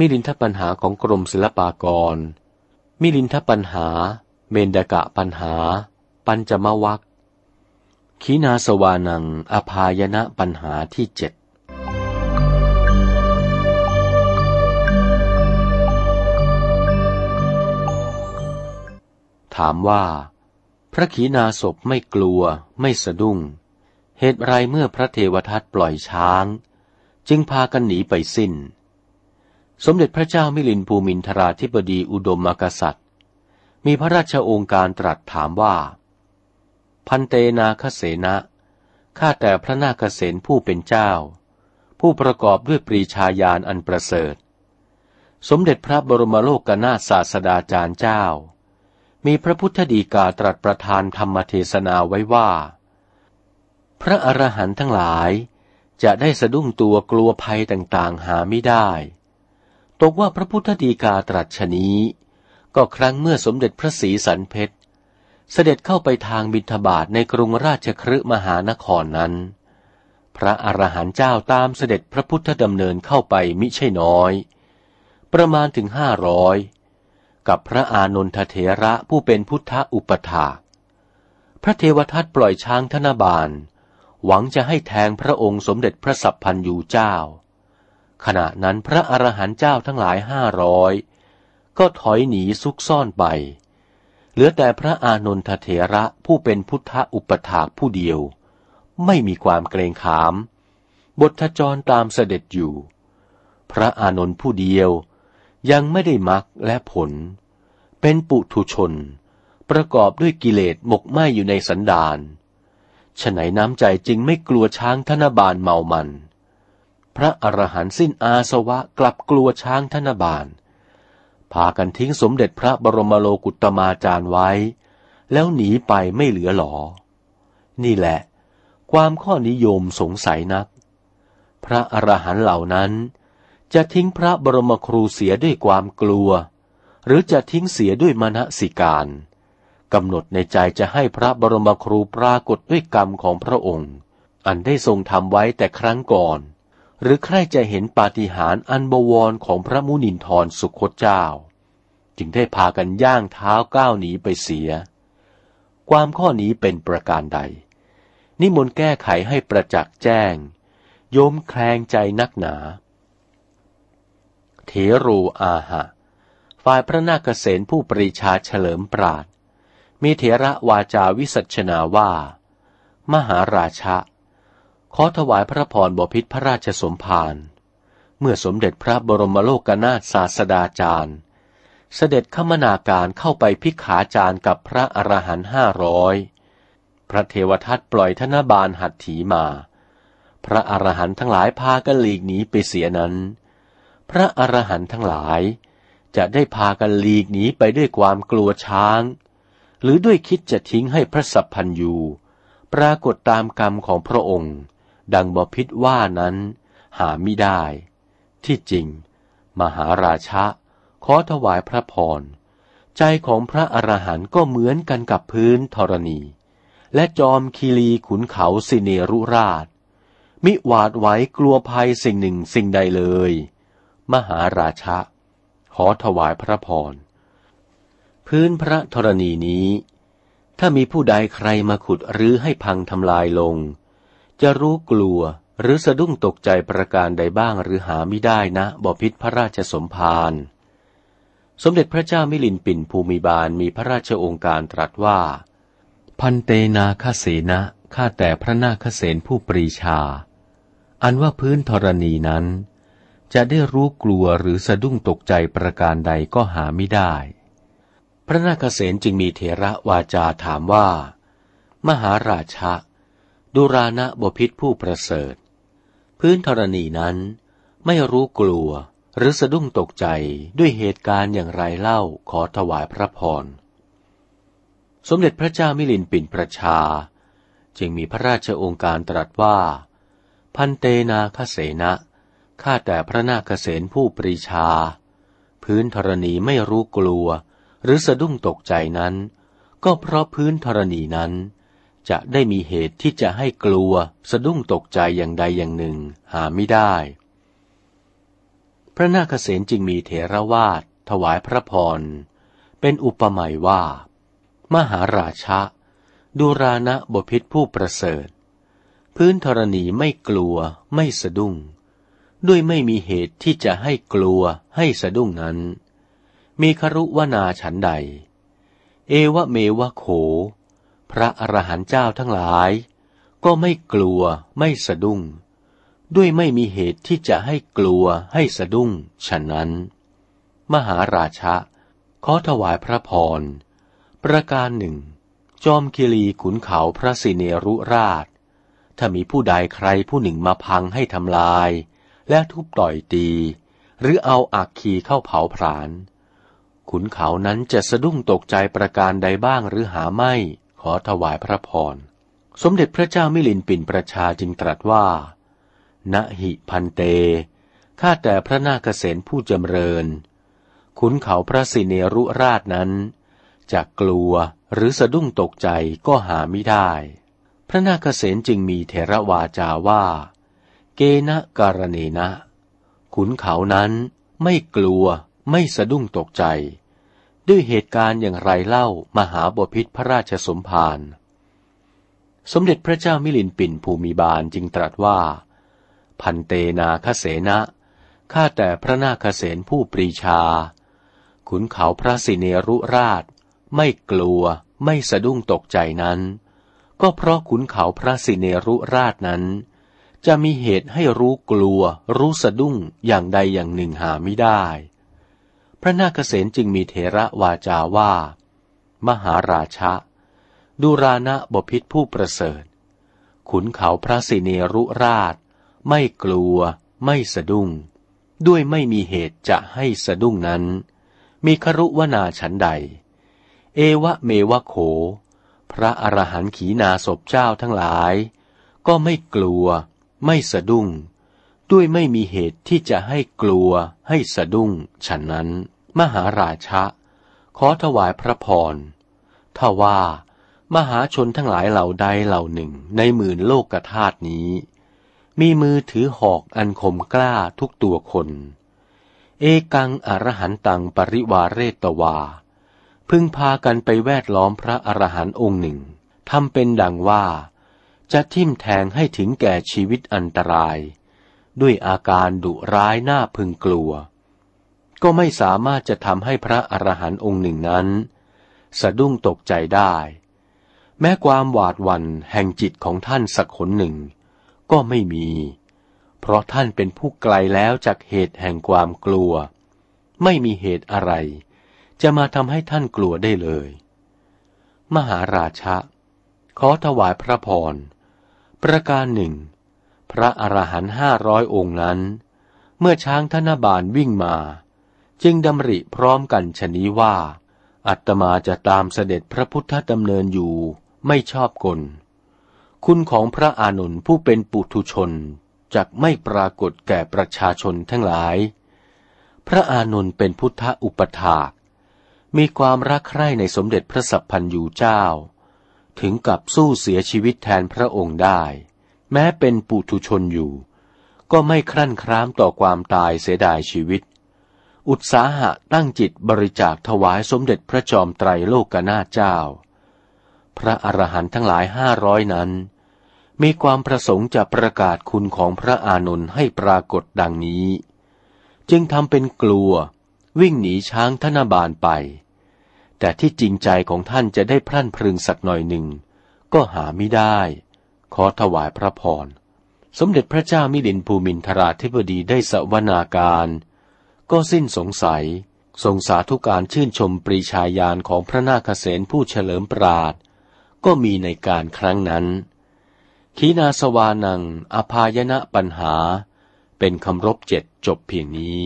มิลินทปัญหาของกรมศิลปากร มิลินทปัญหา เมนดกะปัญหา ปัญจมวัคขีนาสวานัง อภายณะปัญหาที่เจ็ดถามว่า พระขีนาศพไม่กลัว ไม่สะดุ้ง เหตุไรเมื่อพระเทวทัตปล่อยช้าง จึงพากันหนีไปสิ้น สมเด็จพระเจ้ามิลินภูมินทราธิบดีอุดมมกษัตริย์ มีพระราชโองการตรัสถามว่า พันเตนาคเสนะข้าแต่พระนาคเสนผู้เป็นเจ้า ผู้ประกอบด้วยปรีชาญาณอันประเสริฐ สมเด็จพระบรมโลกนาศาสดาจารย์เจ้า มีพระพุทธดีกาตรัสประทานธรรมเทศนาไว้ว่า พระอรหันต์ทั้งหลายจะได้สะดุ้งตัวกลัวภัยต่างๆหาไม่ได้ ตกว่าพระพุทธดีกาตรัสชนี้ ก็ครั้งเมื่อสมเด็จพระศรีสันเพชร เสด็จเข้าไปทางบิณฑบาตในกรุงราชคฤห์มหานครนั้น พระอรหันต์เจ้าตามเสด็จพระพุทธดำเนินเข้าไปมิใช่น้อย ประมาณถึงห้าร้อยกับพระอานนทเถระผู้เป็นพุทธอุปถาพระเทวทัตปล่อยช้างธนบาล หวังจะให้แทงพระองค์สมเด็จพระสัพพันยูเจ้า ขณะนั้นพระอรหันต์เจ้าทั้งหลายห้าร้อยก็ถอยหนีซุกซ่อนไป เหลือแต่พระอานนทเถระผู้เป็นพุทธอุปถากผู้เดียว ไม่มีความเกรงขาม บทจรตามเสด็จอยู่ พระอานนท์ผู้เดียวยังไม่ได้มักและผล เป็นปุถุชน ประกอบด้วยกิเลสหมกไหมอยู่ในสันดานฉไหนน้ำใจจึงไม่กลัวช้างธนบาลเมามัน พระอรหันต์สิ้นอาสวะกลับกลัวช้างธนบาลพากันทิ้งสมเด็จพระบรมโลกุตมาจารย์ไว้ แล้วหนีไปไม่เหลือหลอ นี่แหละ ความข้อนิยมสงสัยนัก พระอรหันต์เหล่านั้น จะทิ้งพระบรมครูเสียด้วยความกลัว หรือจะทิ้งเสียด้วยมณสิการกำหนดในใจจะให้พระบรมครูปรากฏด้วยกรรมของพระองค์ อันได้ทรงทำไว้แต่ครั้งก่อน หรือใครจะเห็นปาฏิหาริย์อันบวรของพระมุนินทรสุคตเจ้า จึงได้พากันย่างเท้าก้าวหนีไปเสีย ความข้อนี้เป็นประการใด นิมนต์แก้ไขให้ประจักษ์แจ้ง โยมแคลงใจนักหนาเถรูอาหะ ฝ่ายพระนาคเษนผู้ปรีชาเฉลิมปราดมีเถระวาจาวิสัชนาว่า มหาราชะ อถวายพระพรบพิษพระราชสมภารเมื่อสมเด็จพระบรมโลกนาถศาสดาจารย์ เสด็จขมนาการเข้าไปพิขาจารย์กับพระอรหันต์ห้าร้อยพระเทวทัตปล่อยธนบาลหัตถีมา พระอรหันต์ทั้งหลายพากันหลีกหนีไปเสียนั้น พระอรหันต์ทั้งหลายจะได้พากันหลีกหนีไปด้วยความกลัวช้าง หรือด้วยคิดจะทิ้งให้พระสัพพันยูปรากฏตามกรรมของพระองค์ ดังบพิษว่านั้น หาไม่ได้ ที่จริง มหาราชะ ขอถวายพระพร ใจของพระอรหันต์ก็เหมือนกันกับพื้นธรณี และจอมคีรีขุนเขาสิเนรุราช มิหวาดไหวกลัวภัยสิ่งหนึ่งสิ่งใดเลย มหาราชะ ขอถวายพระพร พื้นพระธรณีนี้ถ้ามีผู้ใดใครมาขุดรื้อให้พังทำลายลง จะรู้กลัวหรือสะดุ้งตกใจประการใดบ้างหรือหาไม่ได้นะบพิษพระราชสมภารสมเด็จพระเจ้ามิลินปินภูมิบาลมีพระราชองค์การตรัสว่า พันเตนาคเสนะข้าแต่พระนาคเสนผู้ปรีชา อันว่าพื้นธรณีนั้น จะได้รู้กลัวหรือสะดุ้งตกใจประการใดก็หาไม่ได้ พระนาคเสนจึงมีเถระวาจาถามว่า มหาราชะ ดุรานะบพิษผู้ประเสริฐ พื้นธรณีนั้นไม่รู้กลัวหรือสะดุ้งตกใจด้วยเหตุการณ์อย่างไรเล่าขอถวายพระพร สมเด็จพระเจ้ามิลินปินประชา จึงมีพระราชองค์การตรัสว่า พันเตนาคเสนะข้าแต่พระนาคเสนผู้ปรีชา พื้นธรณีไม่รู้กลัว หรือสะดุ้งตกใจนั้น ก็เพราะพื้นธรณีนั้น จะได้มีเหตุที่จะให้กลัว สะดุ้งตกใจอย่างใดอย่างหนึ่ง หาไม่ได้ พระนาคเษนจึงมีเถรวาทถวายพระพร เป็นอุปมาว่า มหาราชะดูรานะบพิษผู้ประเสริฐ พื้นธรณีไม่กลัวไม่สะดุ้ง ด้วยไม่มีเหตุที่จะให้กลัวให้สะดุ้งนั้น มีครุวนาฉันใด เอวะเมวะโข พระอรหันต์เจ้าทั้งหลาย ก็ไม่กลัวไม่สะดุ้ง ด้วยไม่มีเหตุที่จะให้กลัวให้สะดุ้ง ฉะนั้น มหาราชะขอถวายพระพร ประการหนึ่ง จอมกิลีขุนเขาพระสิเนรุราช ถ้ามีผู้ใดใครผู้หนึ่งมาพังให้ทำลาย และทุบต่อยตี หรือเอาอักขีเข้าเผาผลาญขุนเขานั้นจะสะดุ้งตกใจประการใดบ้างหรือหาไม่ ขอถวายพระพร สมเด็จพระเจ้ามิลินปินประชาจึงตรัสว่า ณหิพันเต ข้าแต่พระนาคเษนผู้จำเริญ ขุนเขาพระสิเนรุราชนั้นจะกลัวหรือสะดุ้งตกใจก็หาไม่ได้ พระนาคเษนจึงมีเทระวาจาว่า เกณะการเนนะ ขุนเขานั้นไม่กลัวไม่สะดุ้งตกใจ ด้วยเหตุการณ์อย่างไรเล่ามหาบพิษพระราชสมภาร สมเด็จพระเจ้ามิลินปินภูมิบาลจึงตรัสว่า พันเตนาคเสนะข้าแต่พระนาคเสนผู้ปรีชา ขุนเขาพระสิเนรุราช ไม่กลัวไม่สะดุ้งตกใจนั้น ก็เพราะขุนเขาพระสิเนรุราชนั้น จะมีเหตุให้รู้กลัวรู้สะดุ้งอย่างใดอย่างหนึ่งหาไม่ได้ พระนาคเษนจึงมีเถระวาจาว่า มหาราชะดูรานะบพิษผู้ประเสริฐ ขุนเขาพระสิเนรุราช ไม่กลัว ไม่สะดุ้ง ด้วยไม่มีเหตุจะให้สะดุ้งนั้น มีครุวนาฉันใด เอวะเมวะโข พระอรหันต์ขีนาศพเจ้าทั้งหลาย ก็ไม่กลัว ไม่สะดุ้ง ด้วยไม่มีเหตุที่จะให้กลัวให้สะดุ้ง ฉะนั้น มหาราชะ ขอถวายพระพรถ้าว่า มหาชนทั้งหลายเหล่าใดเหล่าหนึ่งในหมื่นโลกธาตุนี้ มีมือถือหอกอันคมกล้าทุกตัวคน เอกังอรหันตังปริวาเรตวา พึงพากันไปแวดล้อมพระอรหันต์องค์หนึ่งทำเป็นดังว่า จะทิ่มแทงให้ถึงแก่ชีวิตอันตราย ด้วยอาการดุร้ายน่าพึงกลัว ก็ไม่สามารถจะทำให้พระอรหันต์องค์หนึ่งนั้น สะดุ้งตกใจได้ แม้ความหวาดหวั่นแห่งจิตของท่านสักขนหนึ่ง ก็ไม่มี เพราะท่านเป็นผู้ไกลแล้วจากเหตุแห่งความกลัว ไม่มีเหตุอะไร จะมาทำให้ท่านกลัวได้เลย มหาราชะ ขอถวายพระพรประการหนึ่ง พระอรหันต์ห้าร้อยองค์นั้น เมื่อช้างธนบาลวิ่งมา จึงดำริพร้อมกันชนี้ว่า อัตมาจะตามเสด็จพระพุทธดำเนินอยู่ไม่ชอบกล คุณของพระอานนท์ผู้เป็นปุถุชนจะไม่ปรากฏแก่ประชาชนทั้งหลาย พระอานนท์เป็นพุทธอุปถาก มีความรักใคร่ในสมเด็จพระสัพพันยูเจ้า ถึงกับสู้เสียชีวิตแทนพระองค์ได้ แม้เป็นปุถุชนอยู่ ก็ไม่ครั่นคร้ามต่อความตายเสียดายชีวิต อุตสาหะตั้งจิตบริจาคถวายสมเด็จพระจอมไตรโลกนาเจ้า พระอรหันต์ทั้งหลายห้าร้อยนั้น มีความประสงค์จะประกาศคุณของพระอานนท์ให้ปรากฏดังนี้ จึงทำเป็นกลัววิ่งหนีช้างธนบาลไป แต่ที่จริงใจของท่านจะได้พรั่นพรึงสักหน่อยหนึ่ง ก็หาไม่ได้ ขอถวายพระพร สมเด็จพระเจ้ามิลินภูมินทราธิบดีได้สวนาการ ก็สิ้นสงสัย ทรงสาธุการชื่นชมปรีชาญาณของพระนาคเษนผู้เฉลิมปราด ก็มีในการครั้งนั้น ขีนาสวานัง อภายณะปัญหา เป็นคำรบเจ็ดจบเพียงนี้